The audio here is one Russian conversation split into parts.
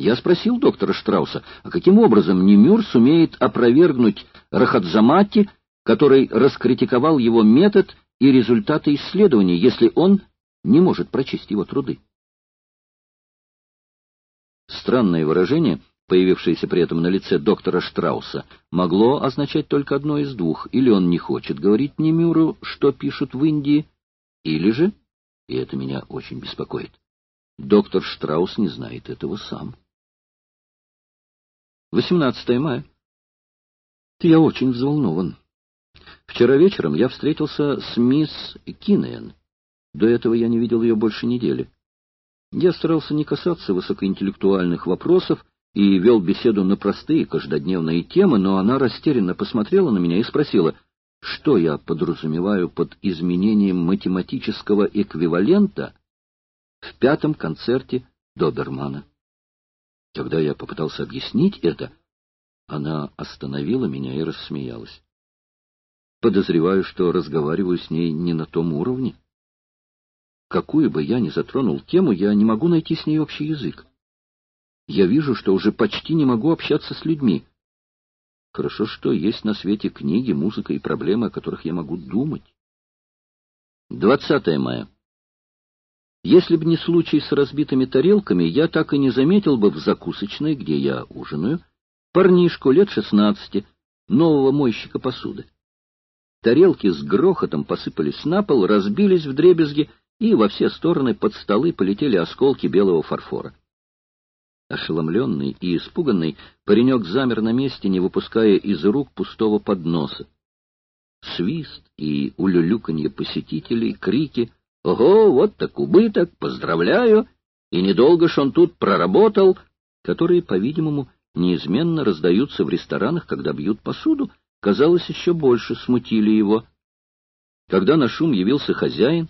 Я спросил доктора Штрауса, а каким образом Немюр сумеет опровергнуть Рахадзамати, который раскритиковал его метод и результаты исследований, если он не может прочесть его труды. Странное выражение, появившееся при этом на лице доктора Штрауса, могло означать только одно из двух. Или он не хочет говорить Немюру, что пишут в Индии, или же, и это меня очень беспокоит, доктор Штраус не знает этого сам. 18 мая. Я очень взволнован. Вчера вечером я встретился с мисс Киннеен. До этого я не видел ее больше недели. Я старался не касаться высокоинтеллектуальных вопросов и вел беседу на простые каждодневные темы, но она растерянно посмотрела на меня и спросила, что я подразумеваю под изменением математического эквивалента в пятом концерте Добермана. Когда я попытался объяснить это, она остановила меня и рассмеялась. Подозреваю, что разговариваю с ней не на том уровне. Какую бы я ни затронул тему, я не могу найти с ней общий язык. Я вижу, что уже почти не могу общаться с людьми. Хорошо, что есть на свете книги, музыка и проблемы, о которых я могу думать. 20 мая. Если бы не случай с разбитыми тарелками, я так и не заметил бы в закусочной, где я ужинаю, парнишку лет шестнадцати, нового мойщика посуды. Тарелки с грохотом посыпались на пол, разбились в дребезги, и во все стороны под столы полетели осколки белого фарфора. Ошеломленный и испуганный, паренек замер на месте, не выпуская из рук пустого подноса. Свист и улюлюканье посетителей, крики «Ого, вот так убыток, поздравляю!» И недолго ж он тут проработал, которые, по-видимому, неизменно раздаются в ресторанах, когда бьют посуду, казалось, еще больше смутили его. Когда на шум явился хозяин,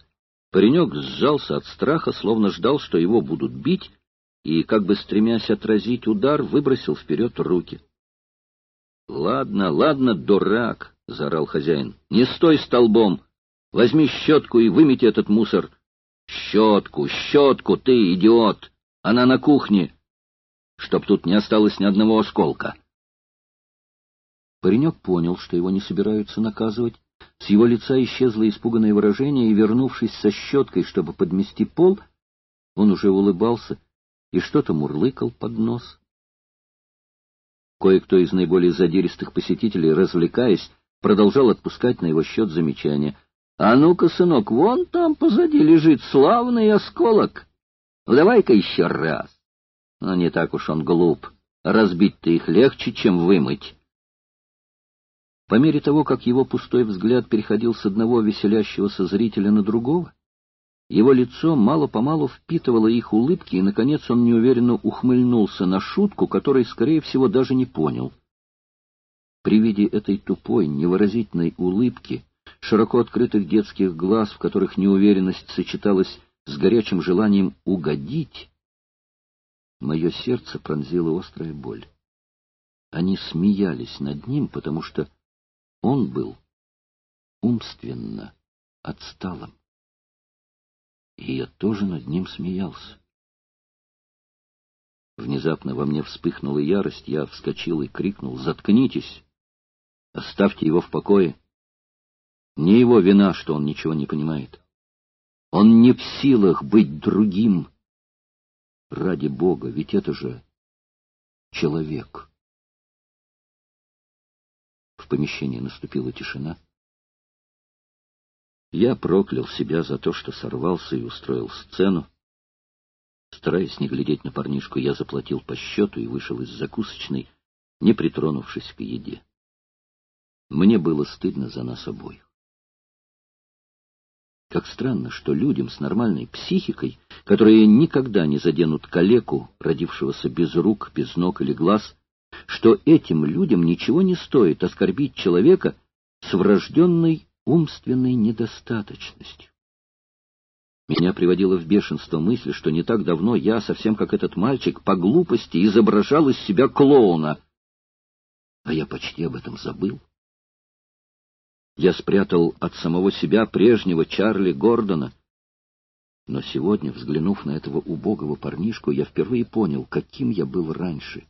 паренек сжался от страха, словно ждал, что его будут бить, и, как бы стремясь отразить удар, выбросил вперед руки. — Ладно, ладно, дурак, — заорал хозяин, — не стой столбом, возьми щетку и вымети этот мусор. — Щетку, щетку, ты, идиот, она на кухне, чтоб тут не осталось ни одного осколка. Паренек понял, что его не собираются наказывать. С его лица исчезло испуганное выражение, и, вернувшись со щеткой, чтобы подмести пол, он уже улыбался и что-то мурлыкал под нос. Кое-кто из наиболее задиристых посетителей, развлекаясь, продолжал отпускать на его счет замечания. — А ну-ка, сынок, вон там позади лежит славный осколок. Ну, давай-ка еще раз. Но не так уж он глуп. Разбить-то их легче, чем вымыть. По мере того, как его пустой взгляд переходил с одного веселящегося зрителя на другого, его лицо мало-помалу впитывало их улыбки, и, наконец, он неуверенно ухмыльнулся на шутку, которой, скорее всего, даже не понял. При виде этой тупой, невыразительной улыбки, широко открытых детских глаз, в которых неуверенность сочеталась с горячим желанием угодить, мое сердце пронзила острая боль. Они смеялись над ним, потому что он был умственно отсталым. И я тоже над ним смеялся. Внезапно во мне вспыхнула ярость, я вскочил и крикнул «Заткнитесь! Оставьте его в покое!» Не его вина, что он ничего не понимает. Он не в силах быть другим. Ради Бога, ведь это же человек помещении наступила тишина. Я проклял себя за то, что сорвался и устроил сцену. Стараясь не глядеть на парнишку, я заплатил по счету и вышел из закусочной, не притронувшись к еде. Мне было стыдно за нас обоих. Как странно, что людям с нормальной психикой, которые никогда не заденут калеку, родившегося без рук, без ног или глаз, что этим людям ничего не стоит оскорбить человека с врожденной умственной недостаточностью. Меня приводила в бешенство мысль, что не так давно я, совсем как этот мальчик, по глупости изображал из себя клоуна. А я почти об этом забыл. Я спрятал от самого себя прежнего Чарли Гордона. Но сегодня, взглянув на этого убогого парнишку, я впервые понял, каким я был раньше.